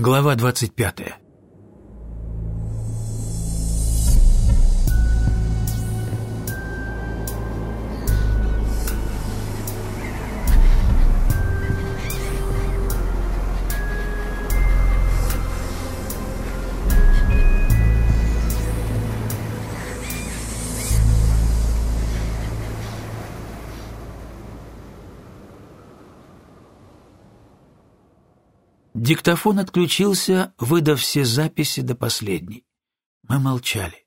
Глава 25. Диктофон отключился, выдав все записи до последней. Мы молчали.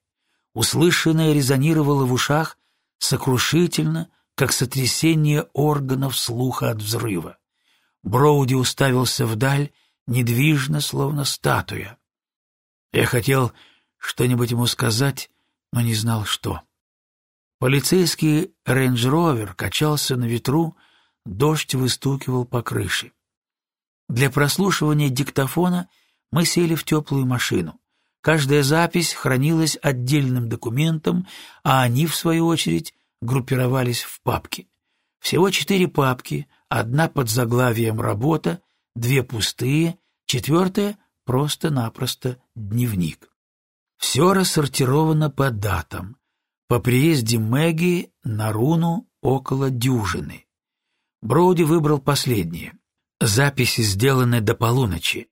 Услышанное резонировало в ушах сокрушительно, как сотрясение органов слуха от взрыва. Броуди уставился вдаль, недвижно, словно статуя. Я хотел что-нибудь ему сказать, но не знал, что. Полицейский рейндж-ровер качался на ветру, дождь выстукивал по крыше. Для прослушивания диктофона мы сели в теплую машину. Каждая запись хранилась отдельным документом, а они, в свою очередь, группировались в папки. Всего четыре папки, одна под заглавием «Работа», две пустые, четвертая — просто-напросто дневник. Все рассортировано по датам. По приезде Мэгги на руну около дюжины. Броуди выбрал последнее. Записи сделаны до полуночи.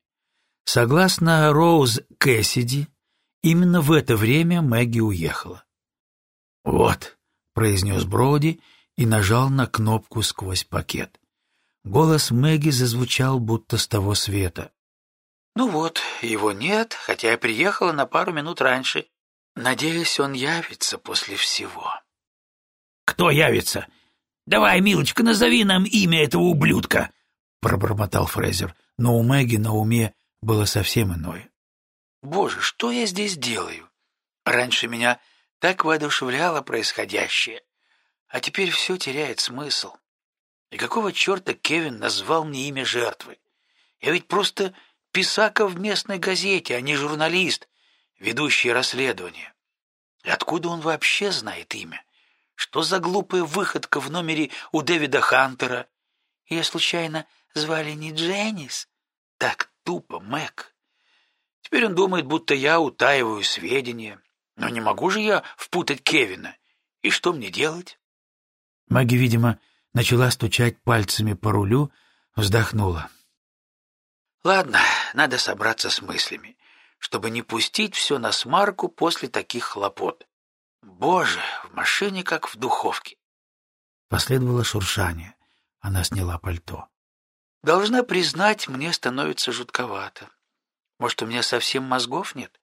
Согласно Роуз Кэссиди, именно в это время Мэгги уехала. «Вот», — произнес Броуди и нажал на кнопку сквозь пакет. Голос Мэгги зазвучал будто с того света. «Ну вот, его нет, хотя я приехала на пару минут раньше. Надеюсь, он явится после всего». «Кто явится? Давай, милочка, назови нам имя этого ублюдка!» — пробормотал Фрейзер, но у Мэгги на уме было совсем иное. «Боже, что я здесь делаю? Раньше меня так воодушевляло происходящее, а теперь все теряет смысл. И какого черта Кевин назвал мне имя жертвы? Я ведь просто писака в местной газете, а не журналист, ведущий расследование. И откуда он вообще знает имя? Что за глупая выходка в номере у Дэвида Хантера? Я случайно звали не Дженнис. Так тупо, Мэг. Теперь он думает, будто я утаиваю сведения. Но не могу же я впутать Кевина. И что мне делать? Маги, видимо, начала стучать пальцами по рулю, вздохнула. Ладно, надо собраться с мыслями, чтобы не пустить все на смарку после таких хлопот. Боже, в машине как в духовке. Последовало шуршание. Она сняла пальто. Должна признать, мне становится жутковато. Может, у меня совсем мозгов нет?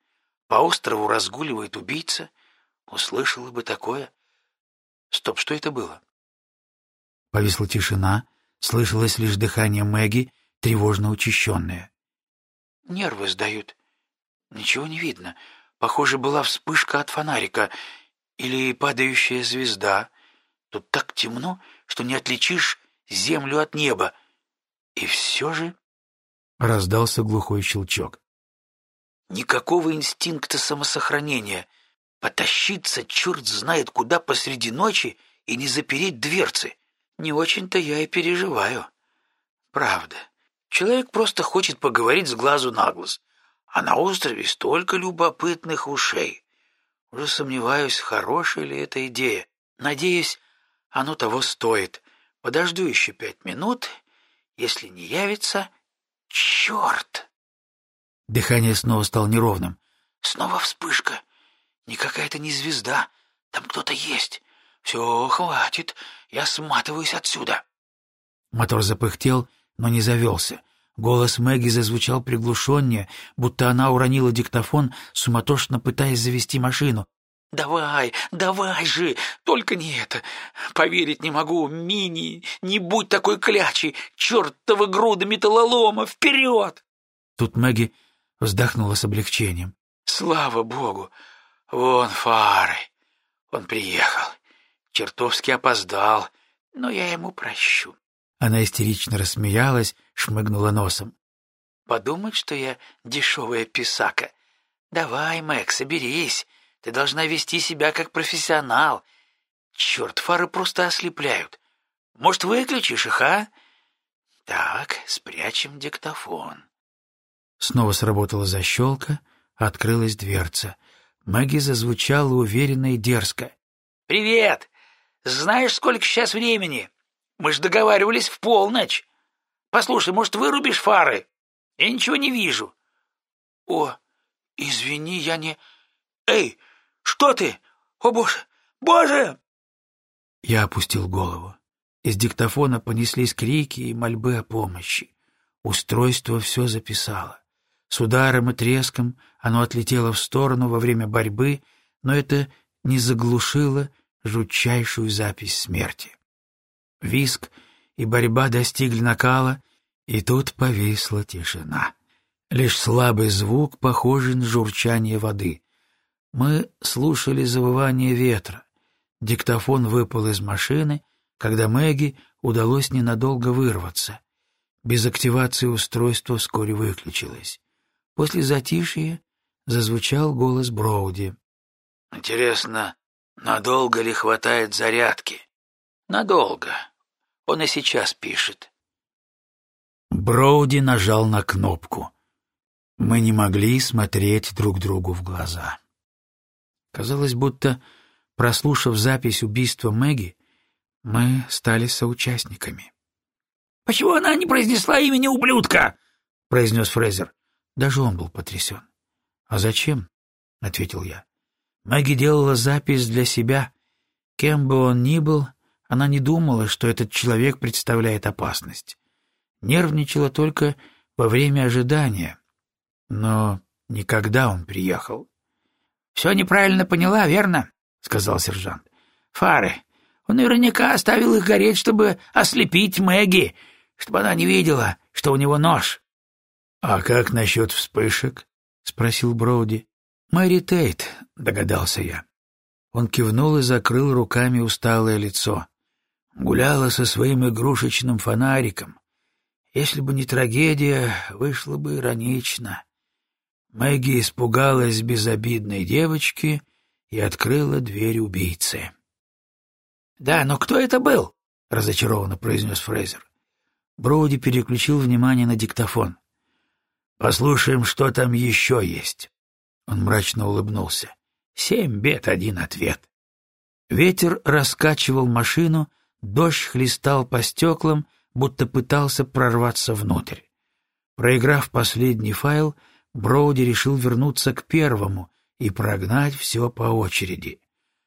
По острову разгуливает убийца. Услышала бы такое. Стоп, что это было? Повисла тишина, слышалось лишь дыхание Мэгги, тревожно учащенное. Нервы сдают. Ничего не видно. Похоже, была вспышка от фонарика или падающая звезда. Тут так темно, что не отличишь землю от неба. И все же... Раздался глухой щелчок. Никакого инстинкта самосохранения. Потащиться черт знает куда посреди ночи и не запереть дверцы. Не очень-то я и переживаю. Правда. Человек просто хочет поговорить с глазу на глаз. А на острове столько любопытных ушей. Уже сомневаюсь, хорошая ли эта идея. Надеюсь, оно того стоит. Подожду еще пять минут если не явится... Черт! Дыхание снова стало неровным. Снова вспышка. Никакая это не звезда. Там кто-то есть. Все, хватит. Я сматываюсь отсюда. Мотор запыхтел, но не завелся. Голос Мэгги зазвучал приглушеннее, будто она уронила диктофон, суматошно пытаясь завести машину. «Давай, давай же! Только не это! Поверить не могу! Мини, не будь такой клячей! Чертова груда металлолома! Вперед!» Тут Мэгги вздохнула с облегчением. «Слава богу! Вон фары! Он приехал. Чертовски опоздал, но я ему прощу». Она истерично рассмеялась, шмыгнула носом. «Подумать, что я дешевая писака. Давай, Мэг, соберись. Ты должна вести себя как профессионал. Черт, фары просто ослепляют. Может, выключишь их, а? Так, спрячем диктофон. Снова сработала защелка, открылась дверца. Мэгги зазвучала уверенно и дерзко. «Привет! Знаешь, сколько сейчас времени? Мы же договаривались в полночь. Послушай, может, вырубишь фары? Я ничего не вижу». «О, извини, я не... Эй, что ты? О, боже! Боже!» Я опустил голову. Из диктофона понеслись крики и мольбы о помощи. Устройство все записало. С ударом и треском оно отлетело в сторону во время борьбы, но это не заглушило жутчайшую запись смерти. Виск и борьба достигли накала, и тут повисла тишина. Лишь слабый звук, похожий на журчание воды. Мы слушали завывание ветра. Диктофон выпал из машины, когда Мэгги удалось ненадолго вырваться. Без активации устройство вскоре выключилось. После затишья зазвучал голос Броуди. «Интересно, надолго ли хватает зарядки?» «Надолго. Он и сейчас пишет». Броуди нажал на кнопку. Мы не могли смотреть друг другу в глаза. Казалось, будто, прослушав запись убийства Мэгги, мы стали соучастниками. «Почему она не произнесла имени ублюдка?» — произнес Фрезер. Даже он был потрясен. «А зачем?» — ответил я. Мэгги делала запись для себя. Кем бы он ни был, она не думала, что этот человек представляет опасность. Нервничала только во время ожидания. Но никогда он приехал. «Все неправильно поняла, верно?» — сказал сержант. «Фары. Он наверняка оставил их гореть, чтобы ослепить Мэгги, чтобы она не видела, что у него нож». «А как насчет вспышек?» — спросил Броуди. «Мэри Тейт», — догадался я. Он кивнул и закрыл руками усталое лицо. Гуляла со своим игрушечным фонариком. Если бы не трагедия, вышло бы иронично. Мэгги испугалась безобидной девочки и открыла дверь убийцы. «Да, но кто это был?» — разочарованно произнес Фрейзер. Броуди переключил внимание на диктофон. «Послушаем, что там еще есть». Он мрачно улыбнулся. «Семь бед, один ответ». Ветер раскачивал машину, дождь хлестал по стеклам, будто пытался прорваться внутрь. Проиграв последний файл, Броуди решил вернуться к первому и прогнать все по очереди.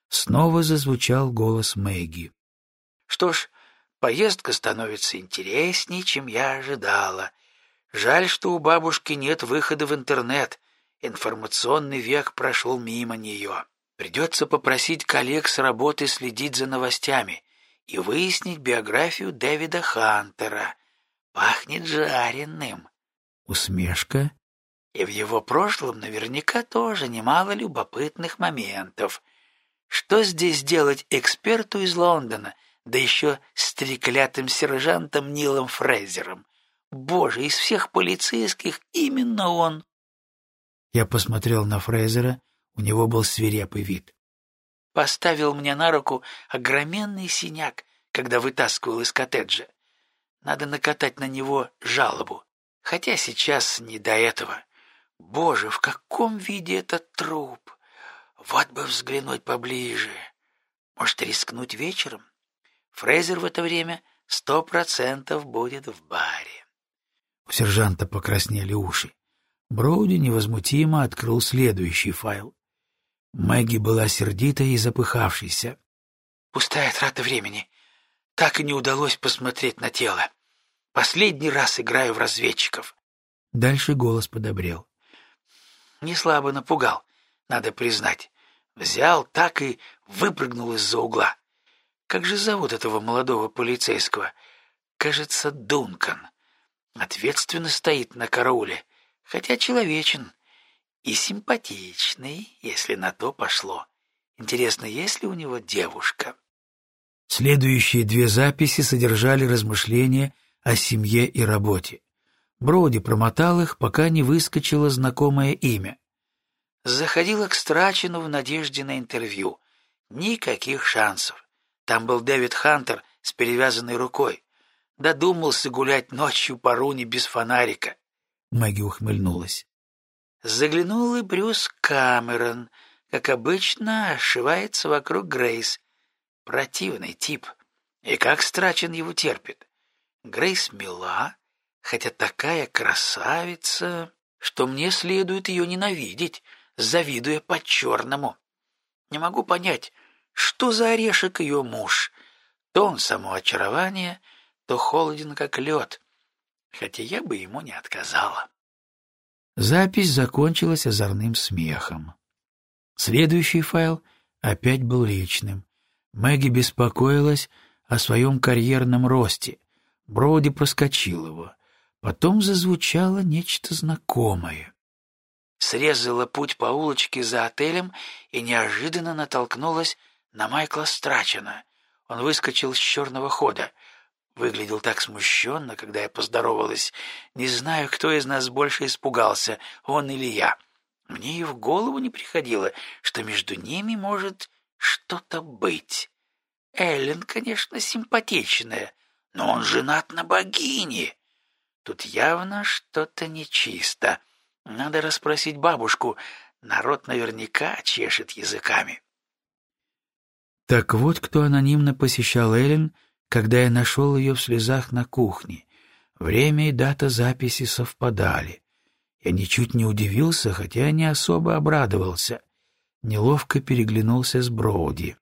Снова зазвучал голос Мэгги. «Что ж, поездка становится интереснее, чем я ожидала. Жаль, что у бабушки нет выхода в интернет. Информационный век прошел мимо нее. Придется попросить коллег с работы следить за новостями и выяснить биографию Дэвида Хантера. Пахнет жареным. Усмешка. И в его прошлом наверняка тоже немало любопытных моментов. Что здесь делать эксперту из Лондона, да еще с треклятым сержантом Нилом Фрейзером? Боже, из всех полицейских именно он. Я посмотрел на Фрейзера, у него был свирепый вид. Поставил мне на руку огроменный синяк, когда вытаскивал из коттеджа. Надо накатать на него жалобу. Хотя сейчас не до этого. Боже, в каком виде этот труп? Вот бы взглянуть поближе. Может, рискнуть вечером? Фрейзер в это время сто процентов будет в баре. У сержанта покраснели уши. Броуди невозмутимо открыл следующий файл. Мэгги была сердита и запыхавшейся. «Пустая трата времени. Так и не удалось посмотреть на тело. Последний раз играю в разведчиков». Дальше голос подобрел. Не слабо напугал, надо признать. Взял так и выпрыгнул из-за угла. Как же зовут этого молодого полицейского? Кажется, Дункан ответственно стоит на карауле, хотя человечен и симпатичный, если на то пошло. Интересно, есть ли у него девушка? Следующие две записи содержали размышления о семье и работе. Броуди промотал их, пока не выскочило знакомое имя. Заходила к Страчину в надежде на интервью. Никаких шансов. Там был Дэвид Хантер с перевязанной рукой. Додумался гулять ночью по руне без фонарика. Мэгги ухмыльнулась. Заглянул и Брюс Камерон, как обычно, ошивается вокруг Грейс. Противный тип. И как Страчен его терпит. Грейс мила, хотя такая красавица, что мне следует ее ненавидеть, завидуя по-черному. Не могу понять, что за орешек ее муж. То он само очарование, то холоден, как лед, хотя я бы ему не отказала. Запись закончилась озорным смехом. Следующий файл опять был личным. Мэгги беспокоилась о своем карьерном росте. Броуди проскочил его. Потом зазвучало нечто знакомое. Срезала путь по улочке за отелем и неожиданно натолкнулась на Майкла Страчена. Он выскочил с черного хода. Выглядел так смущенно, когда я поздоровалась. Не знаю, кто из нас больше испугался, он или я. Мне и в голову не приходило, что между ними может что-то быть. Эллен, конечно, симпатичная, но он женат на богине. Тут явно что-то нечисто. Надо расспросить бабушку. Народ наверняка чешет языками. Так вот, кто анонимно посещал Эллен, когда я нашел ее в слезах на кухне. Время и дата записи совпадали. Я ничуть не удивился, хотя не особо обрадовался. Неловко переглянулся с Броуди.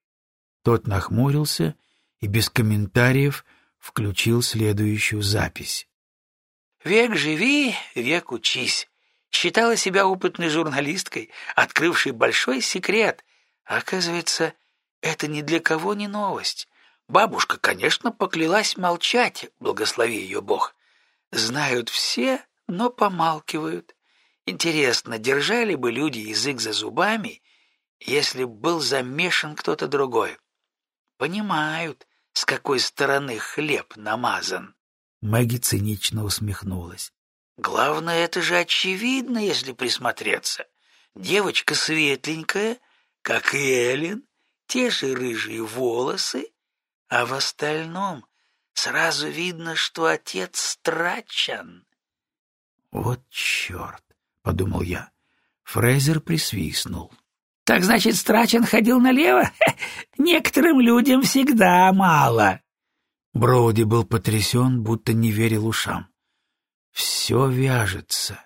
Тот нахмурился и без комментариев включил следующую запись. «Век живи, век учись. Считала себя опытной журналисткой, открывшей большой секрет. Оказывается, это ни для кого не новость. Бабушка, конечно, поклялась молчать, благослови ее Бог. Знают все, но помалкивают. Интересно, держали бы люди язык за зубами, если б был замешан кто-то другой? Понимают, с какой стороны хлеб намазан. Мэгги цинично усмехнулась. Главное, это же очевидно, если присмотреться. Девочка светленькая, как и Эллен, те же рыжие волосы, а в остальном сразу видно, что отец страчен. «Вот черт!» — подумал я. Фрейзер присвистнул. «Так значит, страчен ходил налево? Некоторым людям всегда мало». Броуди был потрясен, будто не верил ушам. «Все вяжется».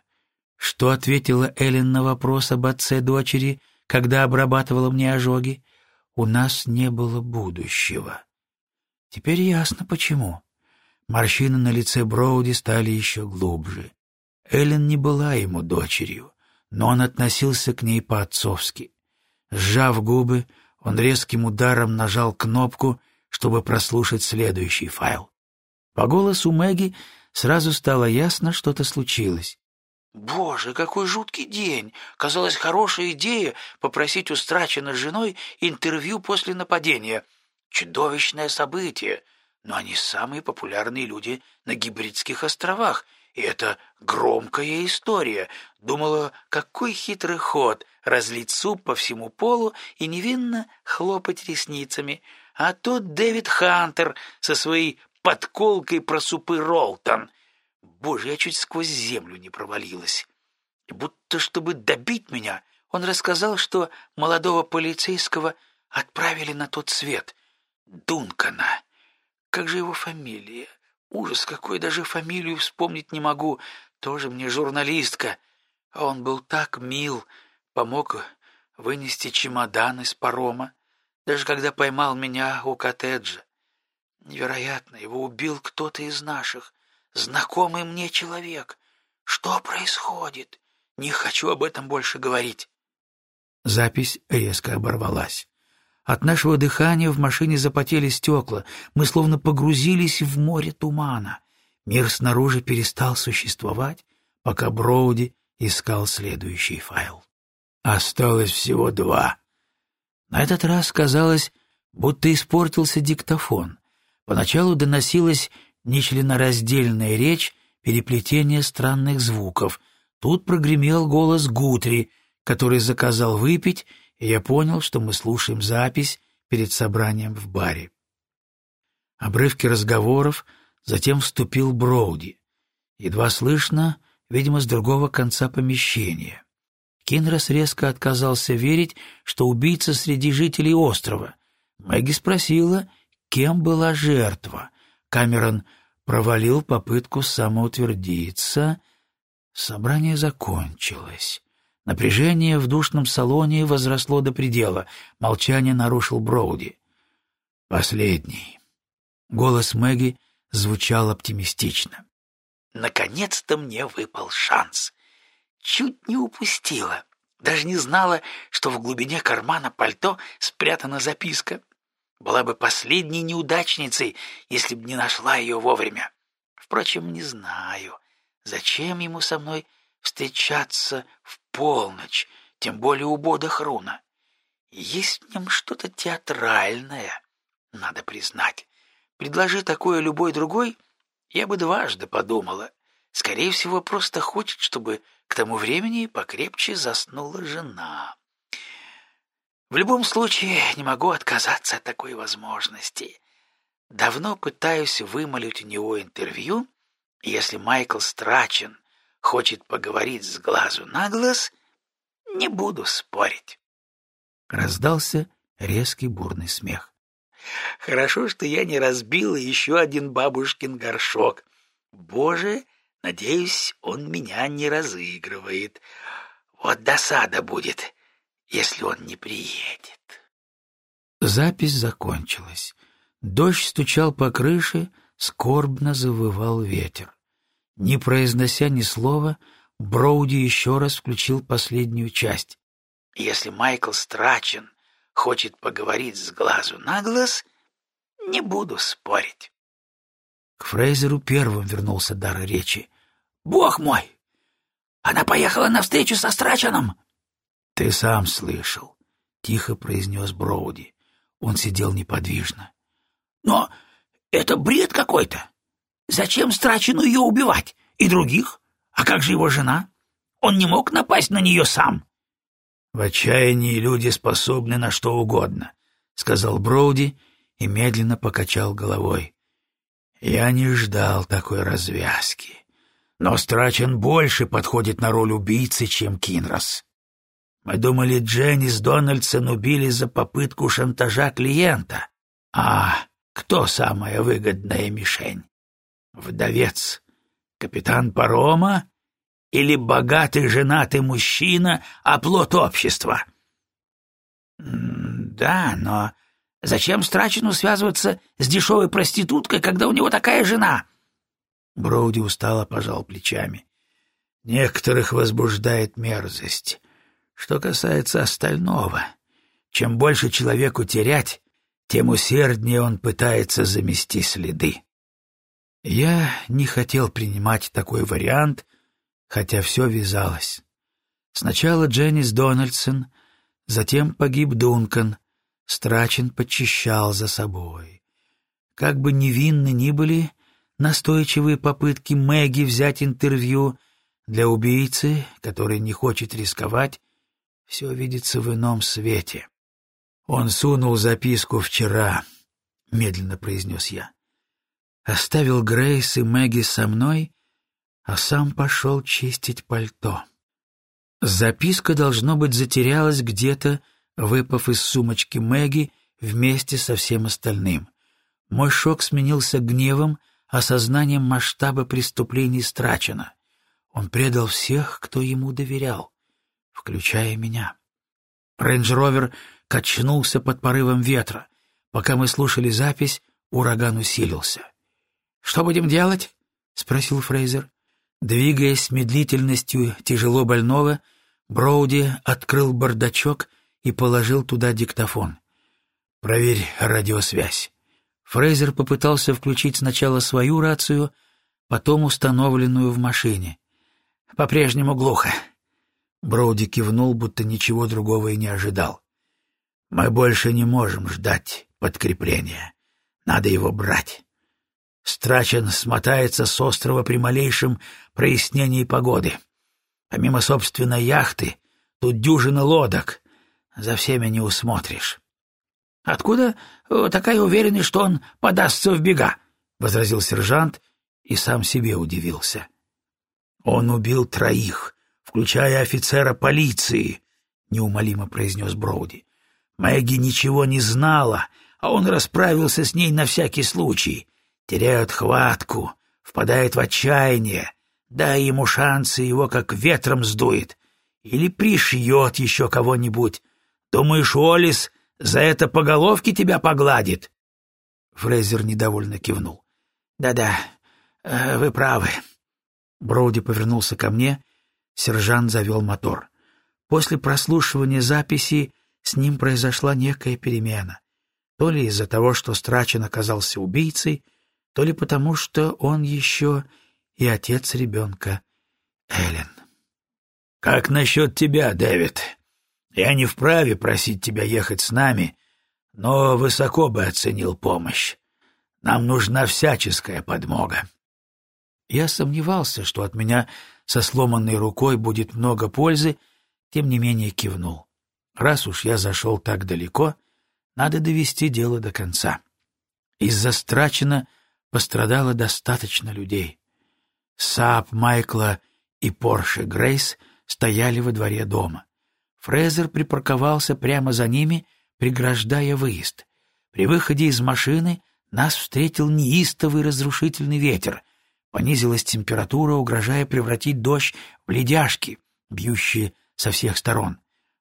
Что ответила Эллен на вопрос об отце дочери, когда обрабатывала мне ожоги? У нас не было будущего. Теперь ясно, почему. Морщины на лице Броуди стали еще глубже. Эллен не была ему дочерью, но он относился к ней по-отцовски. Сжав губы, он резким ударом нажал кнопку, чтобы прослушать следующий файл. По голосу Мэгги сразу стало ясно, что-то случилось. Боже, какой жуткий день! Казалось, хорошая идея попросить у Страчена с женой интервью после нападения. Чудовищное событие, но они самые популярные люди на Гибридских островах, и это громкая история. Думала, какой хитрый ход разлить суп по всему полу и невинно хлопать ресницами. А тут Дэвид Хантер со своей подколкой про супы Ролтон — Боже, я чуть сквозь землю не провалилась. И будто чтобы добить меня, он рассказал, что молодого полицейского отправили на тот свет. Дункана. Как же его фамилия? Ужас какой, даже фамилию вспомнить не могу. Тоже мне журналистка. А он был так мил, помог вынести чемодан из парома, даже когда поймал меня у коттеджа. Невероятно, его убил кто-то из наших знакомый мне человек. Что происходит? Не хочу об этом больше говорить. Запись резко оборвалась. От нашего дыхания в машине запотели стекла. Мы словно погрузились в море тумана. Мир снаружи перестал существовать, пока Броуди искал следующий файл. Осталось всего два. На этот раз казалось, будто испортился диктофон. Поначалу доносилось нечленораздельная речь, переплетение странных звуков. Тут прогремел голос Гутри, который заказал выпить, и я понял, что мы слушаем запись перед собранием в баре. Обрывки разговоров, затем вступил Броуди. Едва слышно, видимо, с другого конца помещения. Кинрос резко отказался верить, что убийца среди жителей острова. Мэгги спросила, кем была жертва. Камерон провалил попытку самоутвердиться. Собрание закончилось. Напряжение в душном салоне возросло до предела. Молчание нарушил Броуди. «Последний». Голос Мэгги звучал оптимистично. «Наконец-то мне выпал шанс. Чуть не упустила. Даже не знала, что в глубине кармана пальто спрятана записка. Была бы последней неудачницей, если бы не нашла ее вовремя. Впрочем, не знаю, зачем ему со мной встречаться в полночь, тем более у Бода Хруна. Есть в нем что-то театральное, надо признать. Предложи такое любой другой, я бы дважды подумала. Скорее всего, просто хочет, чтобы к тому времени покрепче заснула жена. В любом случае, не могу отказаться от такой возможности. Давно пытаюсь вымолить у него интервью, если Майкл Страчен хочет поговорить с глазу на глаз, не буду спорить. Раздался резкий бурный смех. Хорошо, что я не разбила еще один бабушкин горшок. Боже, надеюсь, он меня не разыгрывает. Вот досада будет, если он не приедет. Запись закончилась. Дождь стучал по крыше, скорбно завывал ветер. Не произнося ни слова, Броуди еще раз включил последнюю часть. «Если Майкл Страчен хочет поговорить с глазу на глаз, не буду спорить». К Фрейзеру первым вернулся дар речи. «Бог мой! Она поехала навстречу со Страченом!» «Ты сам слышал», — тихо произнес Броуди. Он сидел неподвижно. «Но это бред какой-то! Зачем Страчину ее убивать? И других? А как же его жена? Он не мог напасть на нее сам. — В отчаянии люди способны на что угодно, — сказал Броуди и медленно покачал головой. Я не ждал такой развязки. Но Страчен больше подходит на роль убийцы, чем Кинрос. Мы думали, Дженнис Дональдсон убили за попытку шантажа клиента. А кто самая выгодная мишень? Вдовец, капитан парома или богатый женатый мужчина, оплот общества? Да, но зачем Страчину связываться с дешевой проституткой, когда у него такая жена? Броуди устало пожал плечами. Некоторых возбуждает мерзость. Что касается остального, чем больше человеку терять, тем усерднее он пытается замести следы. Я не хотел принимать такой вариант, хотя все вязалось. Сначала Дженнис Дональдсон, затем погиб Дункан, Страчен подчищал за собой. Как бы невинны ни были настойчивые попытки Мэгги взять интервью для убийцы, который не хочет рисковать, все видится в ином свете. Он сунул записку вчера, — медленно произнес я оставил Грейс и Мэгги со мной, а сам пошел чистить пальто. Записка, должно быть, затерялась где-то, выпав из сумочки Мэгги вместе со всем остальным. Мой шок сменился гневом, осознанием масштаба преступлений страчено. Он предал всех, кто ему доверял, включая меня. Рейндж-ровер качнулся под порывом ветра. Пока мы слушали запись, ураган усилился. «Что будем делать?» — спросил Фрейзер. Двигаясь с медлительностью тяжело больного, Броуди открыл бардачок и положил туда диктофон. «Проверь радиосвязь». Фрейзер попытался включить сначала свою рацию, потом установленную в машине. «По-прежнему глухо». Броуди кивнул, будто ничего другого и не ожидал. «Мы больше не можем ждать подкрепления. Надо его брать». Страчен смотается с острова при малейшем прояснении погоды. Помимо собственной яхты, тут дюжина лодок. За всеми не усмотришь. — Откуда э, такая уверенность, что он подастся в бега? — возразил сержант и сам себе удивился. Он убил троих, включая офицера полиции, — неумолимо произнес Броуди. Мэгги ничего не знала, а он расправился с ней на всякий случай. Теряют хватку, впадает в отчаяние. Дай ему шансы, его как ветром сдует. Или пришьет еще кого-нибудь. Думаешь, Олис за это по головке тебя погладит?» Фрейзер недовольно кивнул. «Да-да, э, вы правы». Броуди повернулся ко мне, сержант завел мотор. После прослушивания записи с ним произошла некая перемена. То ли из-за того, что Страчен оказался убийцей, то ли потому, что он еще и отец ребенка, Эллен. «Как насчет тебя, Дэвид? Я не вправе просить тебя ехать с нами, но высоко бы оценил помощь. Нам нужна всяческая подмога». Я сомневался, что от меня со сломанной рукой будет много пользы, тем не менее кивнул. Раз уж я зашел так далеко, надо довести дело до конца. Из-за страчена пострадало достаточно людей. Саап Майкла и Порше Грейс стояли во дворе дома. Фрезер припарковался прямо за ними, преграждая выезд. При выходе из машины нас встретил неистовый разрушительный ветер, Понизилась температура, угрожая превратить дождь в ледяшки, бьющие со всех сторон.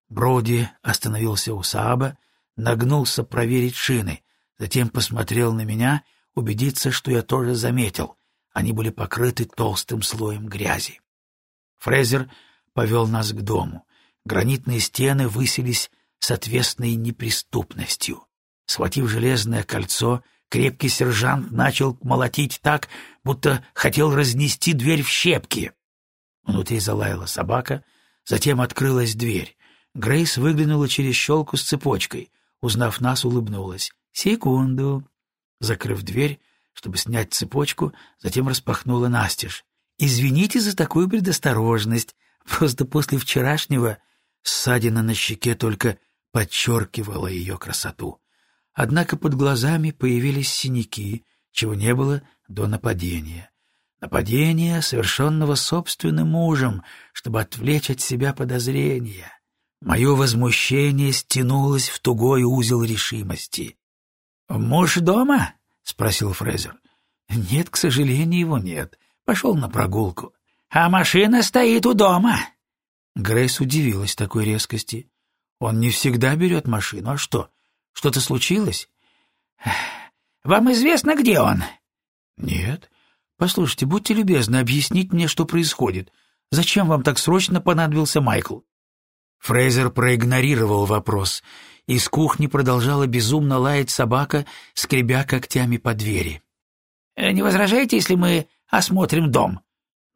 Броди остановился у Сааба, нагнулся проверить шины, затем посмотрел на меня, убедиться, что я тоже заметил. Они были покрыты толстым слоем грязи. Фрезер повел нас к дому. Гранитные стены высились с отвесной неприступностью. Схватив железное кольцо, Крепкий сержант начал молотить так, будто хотел разнести дверь в щепки. Внутри залаяла собака, затем открылась дверь. Грейс выглянула через щелку с цепочкой. Узнав нас, улыбнулась. «Секунду». Закрыв дверь, чтобы снять цепочку, затем распахнула настежь. «Извините за такую предосторожность. Просто после вчерашнего ссадина на щеке только подчеркивала ее красоту. Однако под глазами появились синяки, чего не было до нападения. Нападение, совершенного собственным мужем, чтобы отвлечь от себя подозрения. Мое возмущение стянулось в тугой узел решимости. «Муж дома?» — спросил Фрезер. «Нет, к сожалению, его нет. Пошел на прогулку». «А машина стоит у дома». Грейс удивилась такой резкости. «Он не всегда берет машину. А что, что-то случилось? Вам известно, где он? Нет. Послушайте, будьте любезны объяснить мне, что происходит. Зачем вам так срочно понадобился Майкл? Фрейзер проигнорировал вопрос. Из кухни продолжала безумно лаять собака, скребя когтями по двери. «Э, «Не возражаете, если мы осмотрим дом?»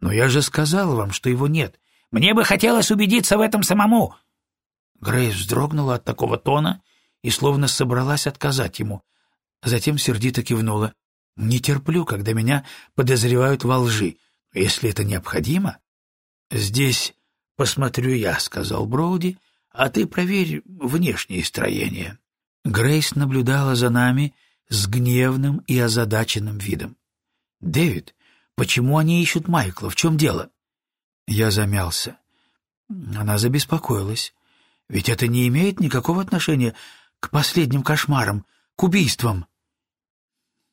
«Но я же сказал вам, что его нет. Мне бы хотелось убедиться в этом самому». Грейс вздрогнула от такого тона и словно собралась отказать ему. Затем сердито кивнула. «Не терплю, когда меня подозревают во лжи, если это необходимо». «Здесь посмотрю я», — сказал Броуди, — «а ты проверь внешнее строение». Грейс наблюдала за нами с гневным и озадаченным видом. «Дэвид, почему они ищут Майкла? В чем дело?» Я замялся. Она забеспокоилась. «Ведь это не имеет никакого отношения к последним кошмарам, к убийствам.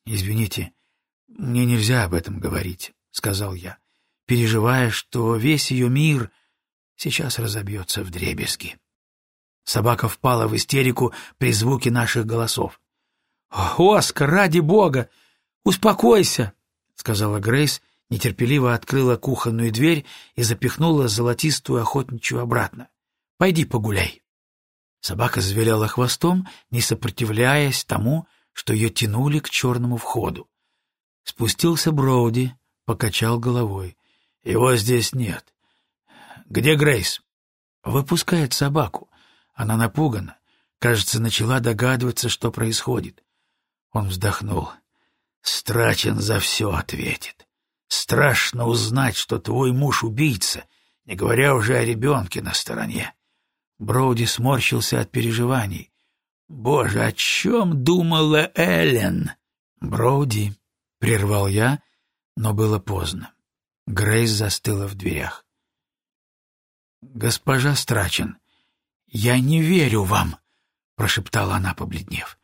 «Извините, мне нельзя об этом говорить», — сказал я, переживая, что весь ее мир сейчас разобьется в дребезги. Собака впала в истерику при звуке наших голосов. «Оскар, ради бога! Успокойся!» — сказала Грейс, нетерпеливо открыла кухонную дверь и запихнула золотистую охотничью обратно. «Пойди погуляй». Собака завиляла хвостом, не сопротивляясь тому, что ее тянули к черному входу. Спустился Броуди, покачал головой. «Его здесь нет. Где Грейс?» «Выпускает собаку. Она напугана. Кажется, начала догадываться, что происходит». Он вздохнул. «Страчен за все ответит. Страшно узнать, что твой муж убийца, не говоря уже о ребенке на стороне. Броуди сморщился от переживаний. «Боже, о чем думала Эллен?» «Броуди», — прервал я, но было поздно. Грейс застыла в дверях. «Госпожа Страчен, я не верю вам», — прошептала она, побледнев.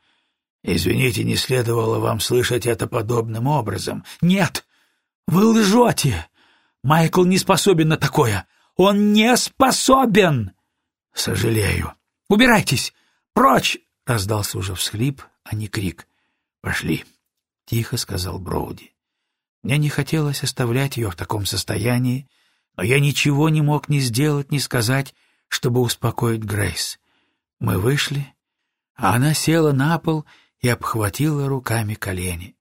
«Извините, не следовало вам слышать это подобным образом». «Нет, вы лжете! Майкл не способен на такое! Он не способен!» «Сожалею». «Убирайтесь! Прочь!» — раздался уже всхлип, а не крик. «Пошли», — тихо сказал Броуди. Мне не хотелось оставлять ее в таком состоянии, но я ничего не мог ни сделать, ни сказать, чтобы успокоить Грейс. Мы вышли, а она села на пол и обхватила руками колени.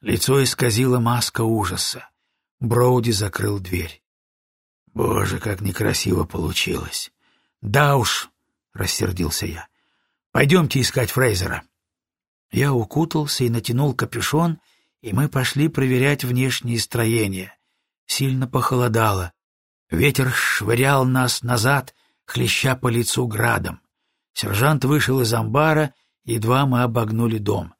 Лицо исказило маска ужаса. Броуди закрыл дверь. «Боже, как некрасиво получилось!» «Да уж!» — рассердился я. «Пойдемте искать Фрейзера». Я укутался и натянул капюшон, и мы пошли проверять внешние строения. Сильно похолодало. Ветер швырял нас назад, хлеща по лицу градом. Сержант вышел из амбара, едва мы обогнули дом.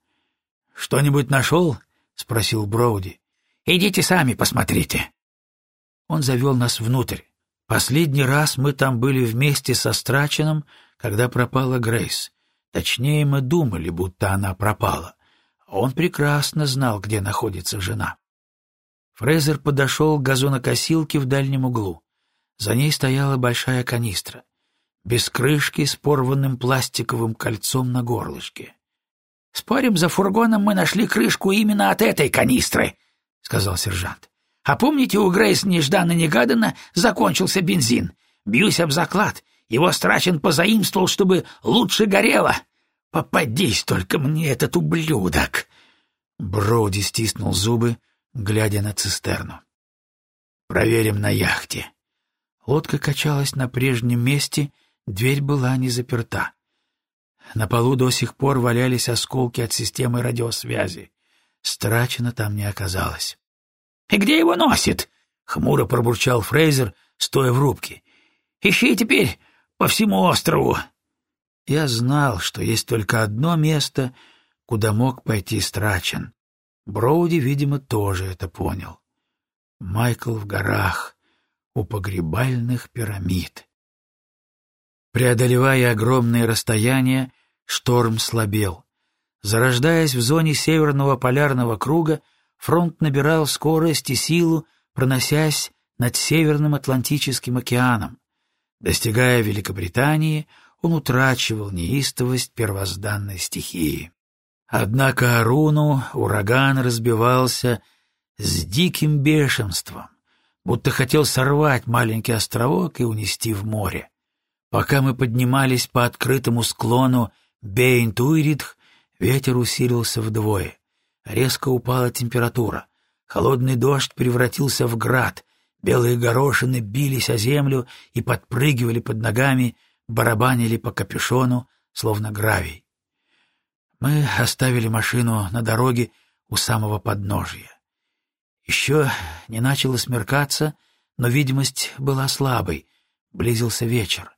«Что-нибудь нашел?» — спросил Броуди. «Идите сами посмотрите». Он завел нас внутрь. Последний раз мы там были вместе со Страченом, когда пропала Грейс. Точнее, мы думали, будто она пропала. Он прекрасно знал, где находится жена. Фрезер подошел к газонокосилке в дальнем углу. За ней стояла большая канистра, без крышки с порванным пластиковым кольцом на горлышке. — Спорим, за фургоном мы нашли крышку именно от этой канистры, — сказал сержант. — А помните, у Грейс нежданно-негаданно закончился бензин? Бьюсь об заклад. Его Страчен позаимствовал, чтобы лучше горело. Попадись только мне этот ублюдок! Броуди стиснул зубы, глядя на цистерну. «Проверим на яхте». Лодка качалась на прежнем месте, дверь была не заперта. На полу до сих пор валялись осколки от системы радиосвязи. Страчено там не оказалось. «И где его носит?» — хмуро пробурчал Фрейзер, стоя в рубке. «Ищи теперь по всему острову». Я знал, что есть только одно место, куда мог пойти Страчен. Броуди, видимо, тоже это понял. Майкл в горах, у погребальных пирамид. Преодолевая огромные расстояния, шторм слабел. Зарождаясь в зоне северного полярного круга, фронт набирал скорость и силу, проносясь над Северным Атлантическим океаном. Достигая Великобритании, он утрачивал неистовость первозданной стихии. Однако Аруну ураган разбивался с диким бешенством, будто хотел сорвать маленький островок и унести в море. Пока мы поднимались по открытому склону Бейн-Туиритх, ветер усилился вдвое. Резко упала температура. Холодный дождь превратился в град. Белые горошины бились о землю и подпрыгивали под ногами, барабанили по капюшону, словно гравий. Мы оставили машину на дороге у самого подножия. Еще не начало смеркаться, но видимость была слабой, близился вечер.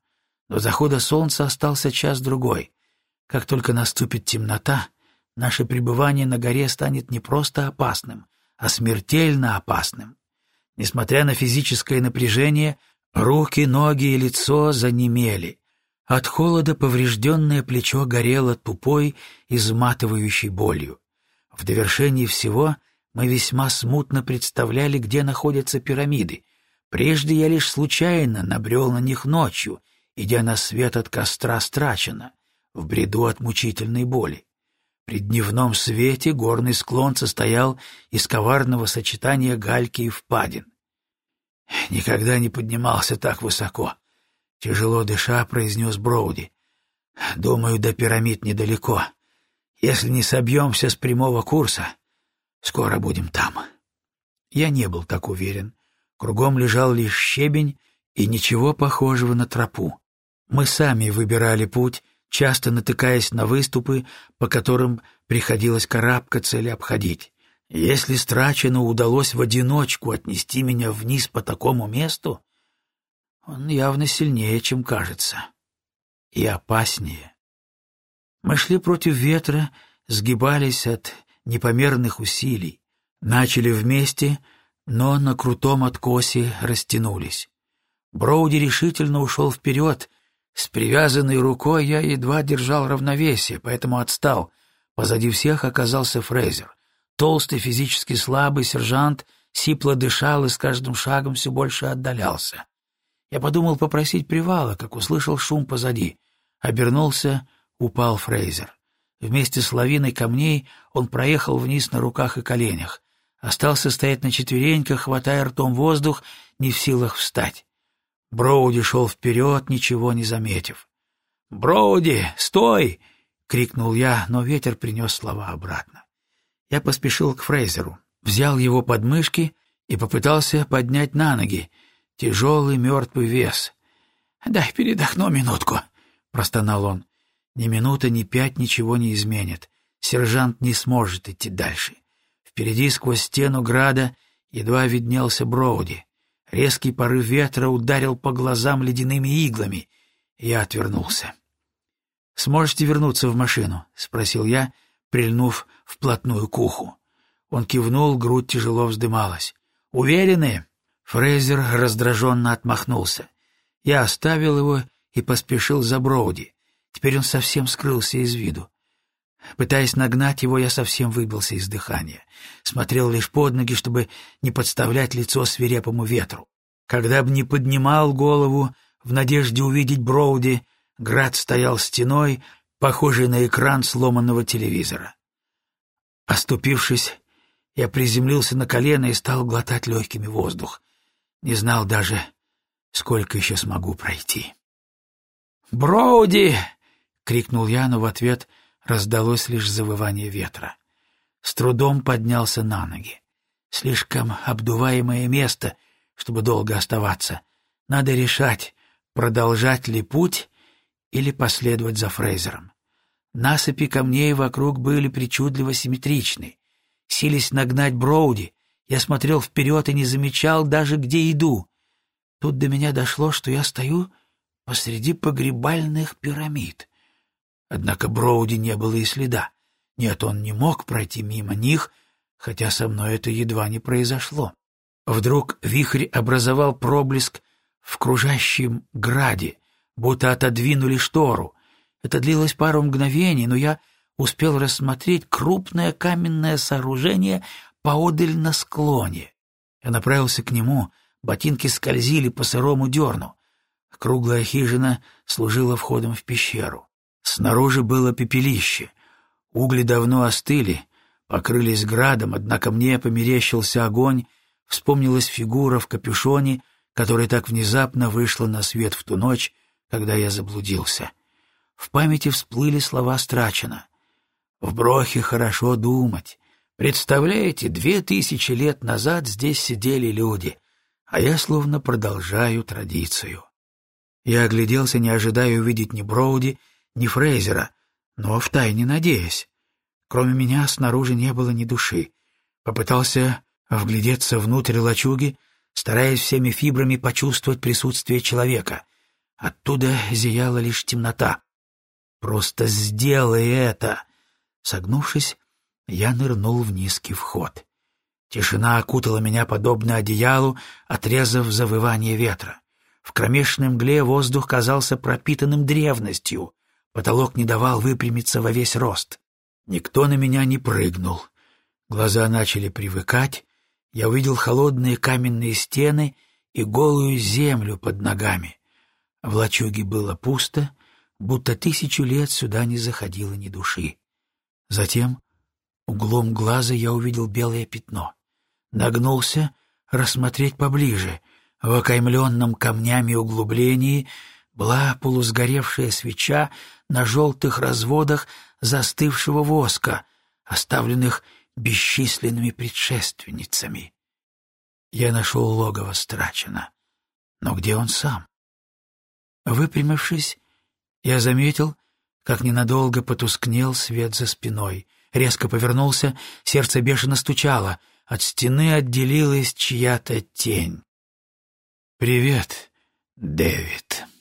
До захода солнца остался час-другой. Как только наступит темнота, наше пребывание на горе станет не просто опасным, а смертельно опасным. Несмотря на физическое напряжение, руки, ноги и лицо занемели. От холода поврежденное плечо горело тупой, изматывающей болью. В довершении всего мы весьма смутно представляли, где находятся пирамиды. Прежде я лишь случайно набрел на них ночью, идя на свет от костра страчена, в бреду от мучительной боли. При дневном свете горный склон состоял из коварного сочетания гальки и впадин. Никогда не поднимался так высоко. Тяжело дыша, произнес Броуди. «Думаю, до пирамид недалеко. Если не собьемся с прямого курса, скоро будем там». Я не был так уверен. Кругом лежал лишь щебень и ничего похожего на тропу. Мы сами выбирали путь, часто натыкаясь на выступы, по которым приходилось карабкаться или обходить. Если Страчину удалось в одиночку отнести меня вниз по такому месту, он явно сильнее, чем кажется. И опаснее. Мы шли против ветра, сгибались от непомерных усилий, начали вместе, но на крутом откосе растянулись. Броуди решительно ушел вперед. С привязанной рукой я едва держал равновесие, поэтому отстал. Позади всех оказался Фрейзер. Толстый, физически слабый сержант сипло дышал и с каждым шагом все больше отдалялся. Я подумал попросить привала, как услышал шум позади. Обернулся, упал Фрейзер. Вместе с лавиной камней он проехал вниз на руках и коленях. Остался стоять на четвереньках, хватая ртом воздух, не в силах встать. Броуди шел вперед, ничего не заметив. «Броуди, стой!» — крикнул я, но ветер принес слова обратно. Я поспешил к Фрейзеру, взял его под мышки и попытался поднять на ноги. Тяжелый мертвый вес. «Дай передохну минутку», — простонал он. «Ни минута, ни пять ничего не изменит. Сержант не сможет идти дальше. Впереди сквозь стену града едва виднелся Броуди. Резкий порыв ветра ударил по глазам ледяными иглами. Я отвернулся. «Сможете вернуться в машину?» — спросил я, прильнув вплотную к уху. Он кивнул, грудь тяжело вздымалась. «Уверены?» Фрейзер раздраженно отмахнулся. Я оставил его и поспешил за Броуди. Теперь он совсем скрылся из виду. Пытаясь нагнать его, я совсем выбился из дыхания. Смотрел лишь под ноги, чтобы не подставлять лицо свирепому ветру. Когда бы не поднимал голову в надежде увидеть Броуди, град стоял стеной, похожий на экран сломанного телевизора. Оступившись, я приземлился на колено и стал глотать легкими воздух. Не знал даже, сколько еще смогу пройти. «Броуди!» — крикнул я, но в ответ — раздалось лишь завывание ветра. С трудом поднялся на ноги. Слишком обдуваемое место, чтобы долго оставаться. Надо решать, продолжать ли путь или последовать за Фрейзером. Насыпи камней вокруг были причудливо симметричны. Сились нагнать Броуди, я смотрел вперед и не замечал даже, где иду. Тут до меня дошло, что я стою посреди погребальных пирамид. Однако Броуди не было и следа. Нет, он не мог пройти мимо них, хотя со мной это едва не произошло. Вдруг вихрь образовал проблеск в кружащем граде, будто отодвинули штору. Это длилось пару мгновений, но я успел рассмотреть крупное каменное сооружение поодаль на склоне. Я направился к нему, ботинки скользили по сырому дерну. Круглая хижина служила входом в пещеру. Снаружи было пепелище. Угли давно остыли, покрылись градом, однако мне померещился огонь, вспомнилась фигура в капюшоне, которая так внезапно вышла на свет в ту ночь, когда я заблудился. В памяти всплыли слова Страчена. «В Брохе хорошо думать. Представляете, две тысячи лет назад здесь сидели люди, а я словно продолжаю традицию». Я огляделся, не ожидая увидеть ни Броуди, ни Фрейзера, но втайне надеясь. Кроме меня снаружи не было ни души. Попытался вглядеться внутрь лачуги, стараясь всеми фибрами почувствовать присутствие человека. Оттуда зияла лишь темнота. «Просто сделай это!» Согнувшись, я нырнул в низкий вход. Тишина окутала меня подобно одеялу, отрезав завывание ветра. В кромешной мгле воздух казался пропитанным древностью. Потолок не давал выпрямиться во весь рост. Никто на меня не прыгнул. Глаза начали привыкать. Я увидел холодные каменные стены и голую землю под ногами. В лачуге было пусто, будто тысячу лет сюда не заходило ни души. Затем углом глаза я увидел белое пятно. Нагнулся рассмотреть поближе. В окаймленном камнями углублении была полусгоревшая свеча на желтых разводах застывшего воска, оставленных бесчисленными предшественницами. Я нашел логово Страчена. Но где он сам? Выпрямившись, я заметил, как ненадолго потускнел свет за спиной. Резко повернулся, сердце бешено стучало. От стены отделилась чья-то тень. «Привет, Дэвид».